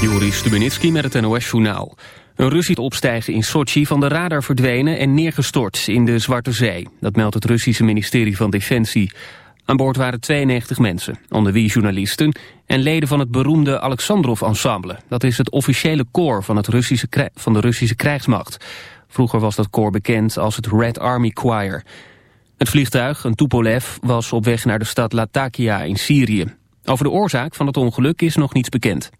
Joris Stubenitski met het NOS-journaal. Een Russisch opstijgen in Sochi van de radar verdwenen en neergestort in de Zwarte Zee. Dat meldt het Russische ministerie van Defensie. Aan boord waren 92 mensen, onder wie journalisten... en leden van het beroemde Alexandrov-ensemble. Dat is het officiële koor van, van de Russische krijgsmacht. Vroeger was dat koor bekend als het Red Army Choir. Het vliegtuig, een Tupolev, was op weg naar de stad Latakia in Syrië. Over de oorzaak van het ongeluk is nog niets bekend.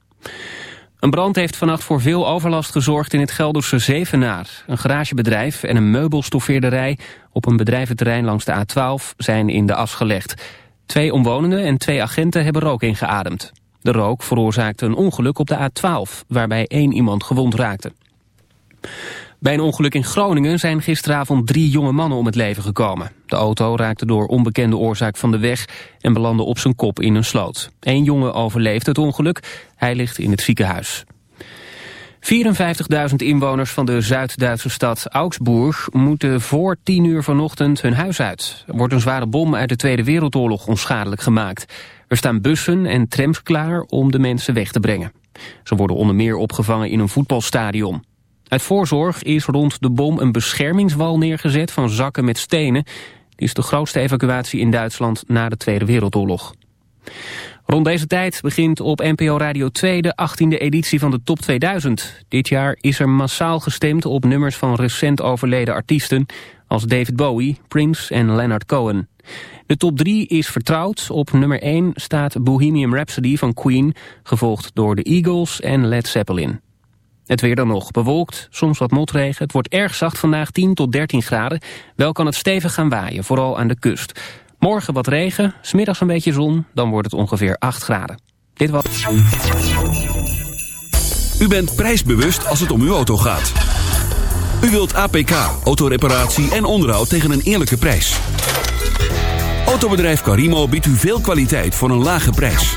Een brand heeft vannacht voor veel overlast gezorgd in het Gelderse Zevenaar. Een garagebedrijf en een meubelstoffeerderij op een bedrijventerrein langs de A12 zijn in de as gelegd. Twee omwonenden en twee agenten hebben rook ingeademd. De rook veroorzaakte een ongeluk op de A12, waarbij één iemand gewond raakte. Bij een ongeluk in Groningen zijn gisteravond drie jonge mannen om het leven gekomen. De auto raakte door onbekende oorzaak van de weg en belandde op zijn kop in een sloot. Eén jongen overleefde het ongeluk, hij ligt in het ziekenhuis. 54.000 inwoners van de Zuid-Duitse stad Augsburg moeten voor 10 uur vanochtend hun huis uit. Er wordt een zware bom uit de Tweede Wereldoorlog onschadelijk gemaakt. Er staan bussen en trams klaar om de mensen weg te brengen. Ze worden onder meer opgevangen in een voetbalstadion. Uit voorzorg is rond de bom een beschermingswal neergezet van zakken met stenen. Het is de grootste evacuatie in Duitsland na de Tweede Wereldoorlog. Rond deze tijd begint op NPO Radio 2 de 18e editie van de Top 2000. Dit jaar is er massaal gestemd op nummers van recent overleden artiesten... als David Bowie, Prince en Leonard Cohen. De top 3 is vertrouwd. Op nummer 1 staat Bohemian Rhapsody van Queen... gevolgd door de Eagles en Led Zeppelin. Het weer dan nog bewolkt, soms wat motregen. Het wordt erg zacht vandaag 10 tot 13 graden. Wel kan het stevig gaan waaien, vooral aan de kust. Morgen wat regen, smiddags een beetje zon, dan wordt het ongeveer 8 graden. Dit was... U bent prijsbewust als het om uw auto gaat. U wilt APK, autoreparatie en onderhoud tegen een eerlijke prijs. Autobedrijf Carimo biedt u veel kwaliteit voor een lage prijs.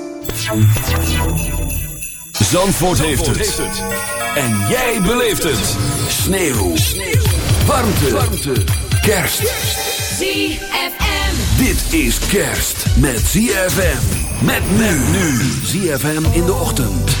Zandvoort, heeft, het. En jij beleeft het. Sneeuw. Warmte. Warmte. Kerst. ZFM. Dit is kerst met ZFM. Met men nu. ZFM in de ochtend.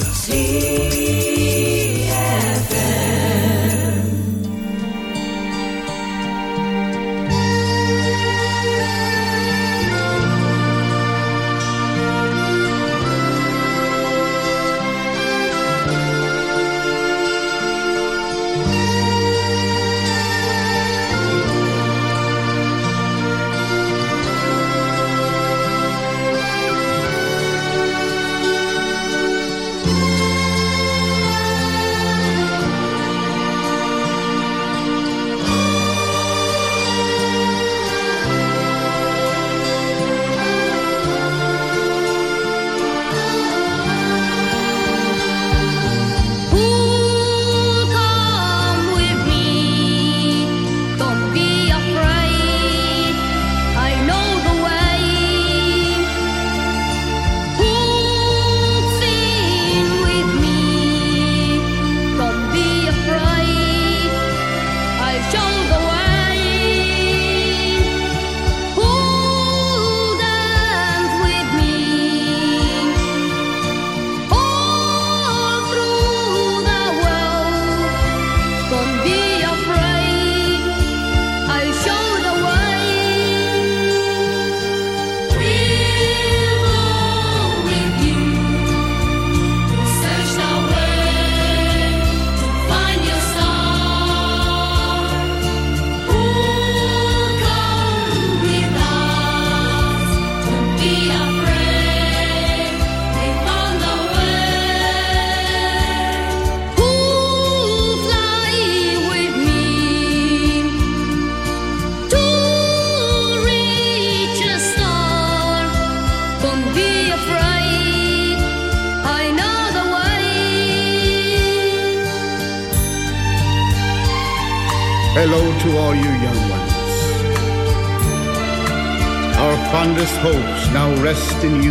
in you.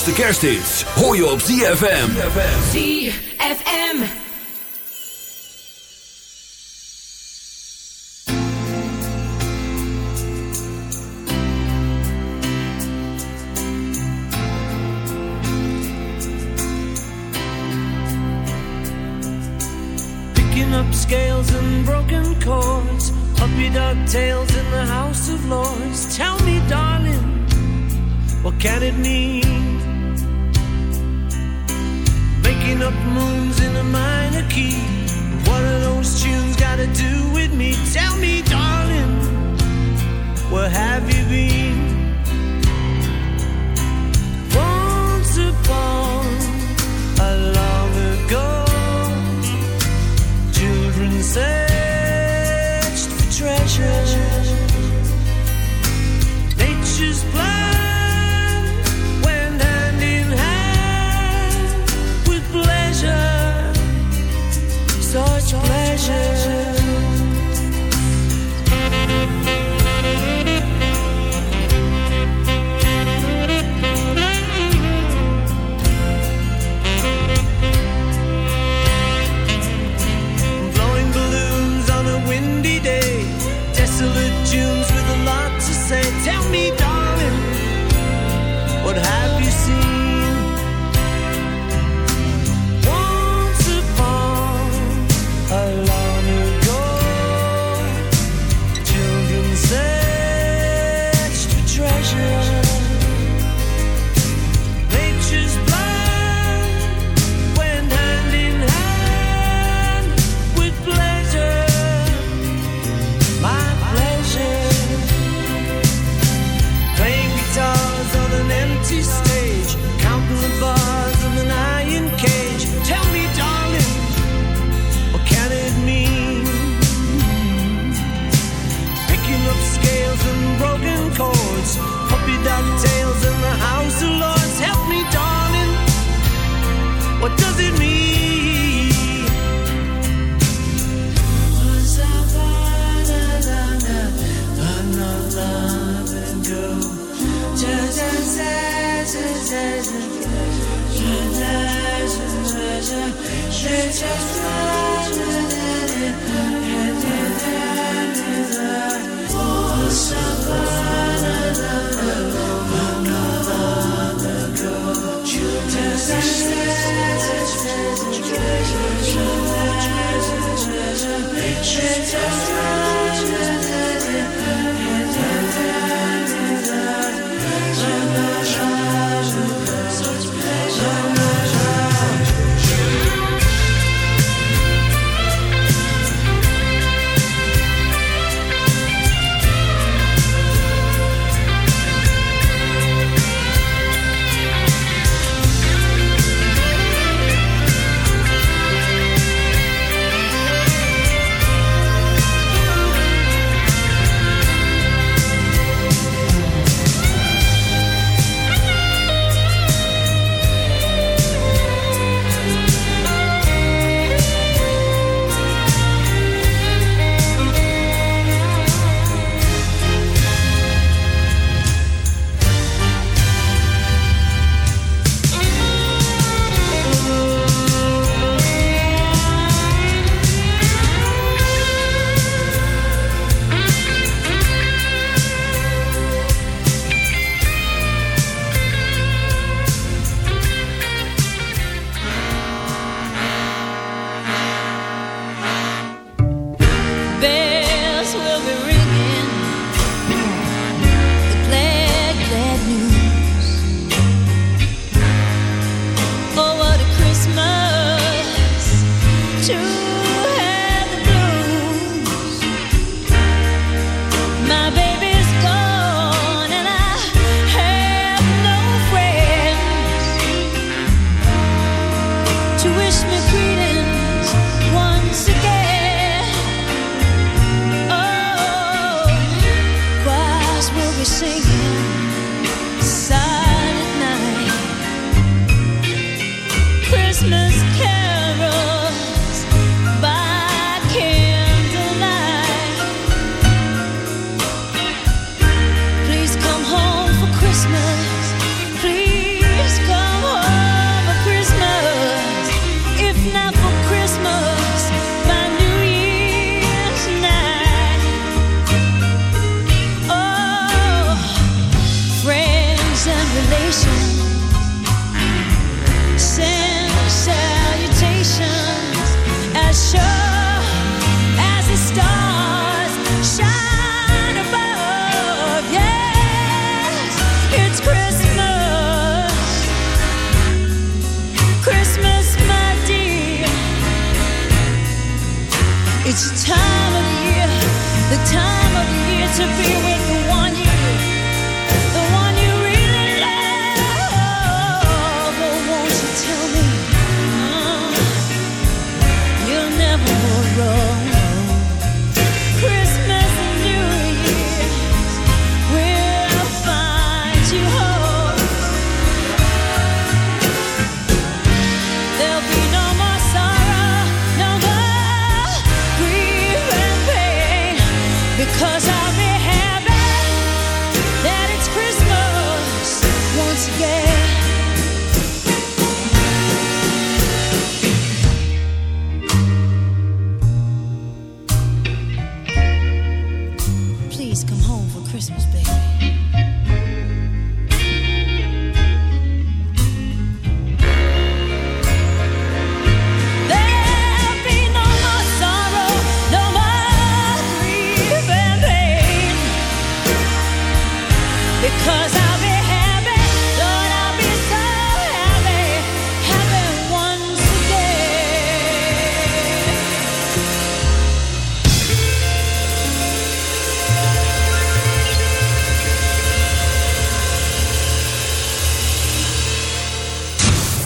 allergrootste kersthits hoor je op ZFM. ZFM.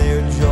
their joy.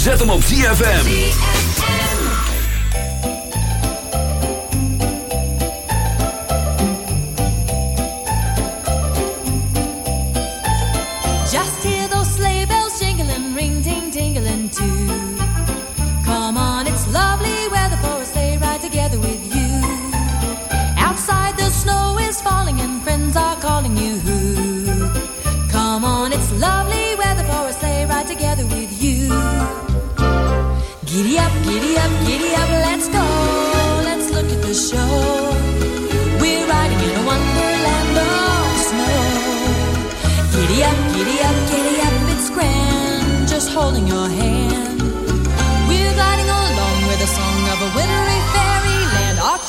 Zet hem op ZFM.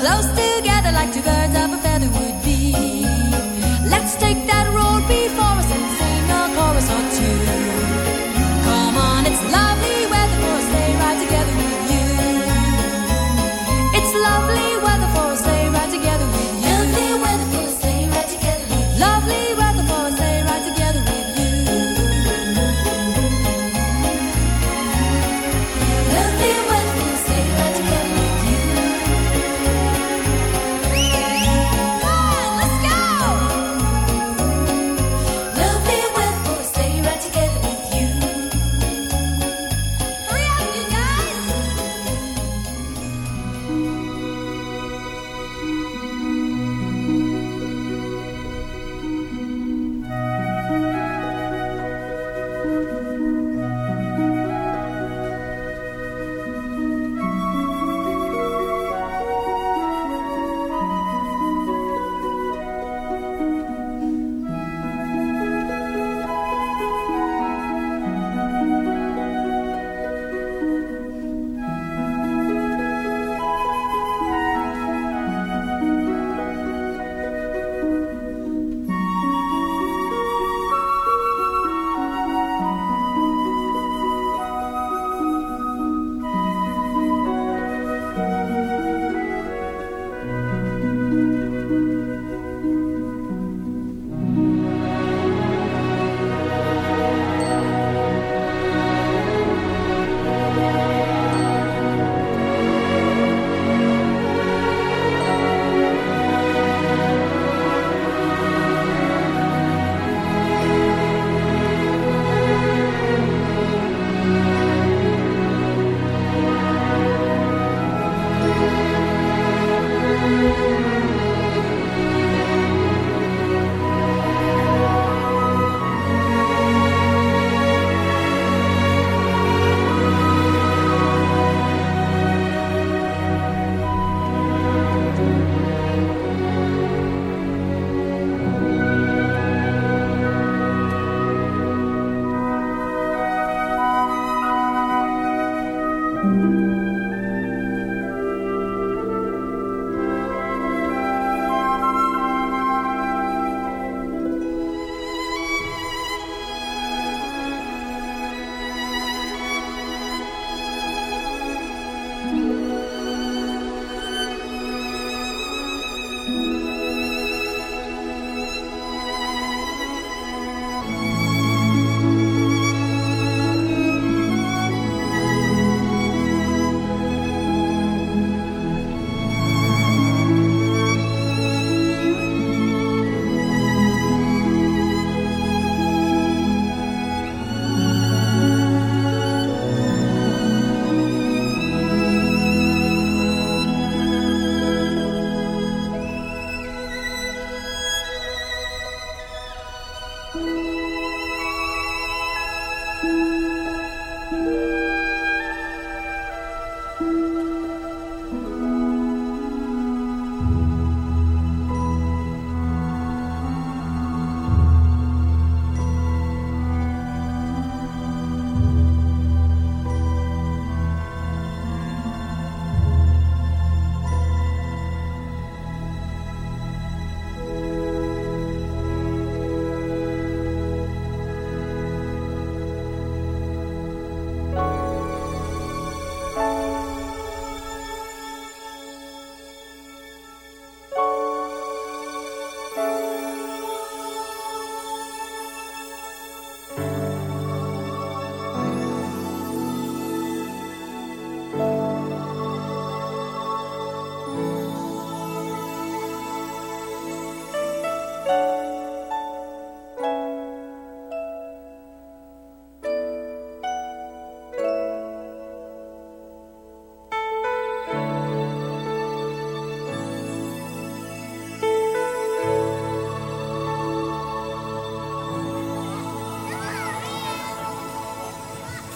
close to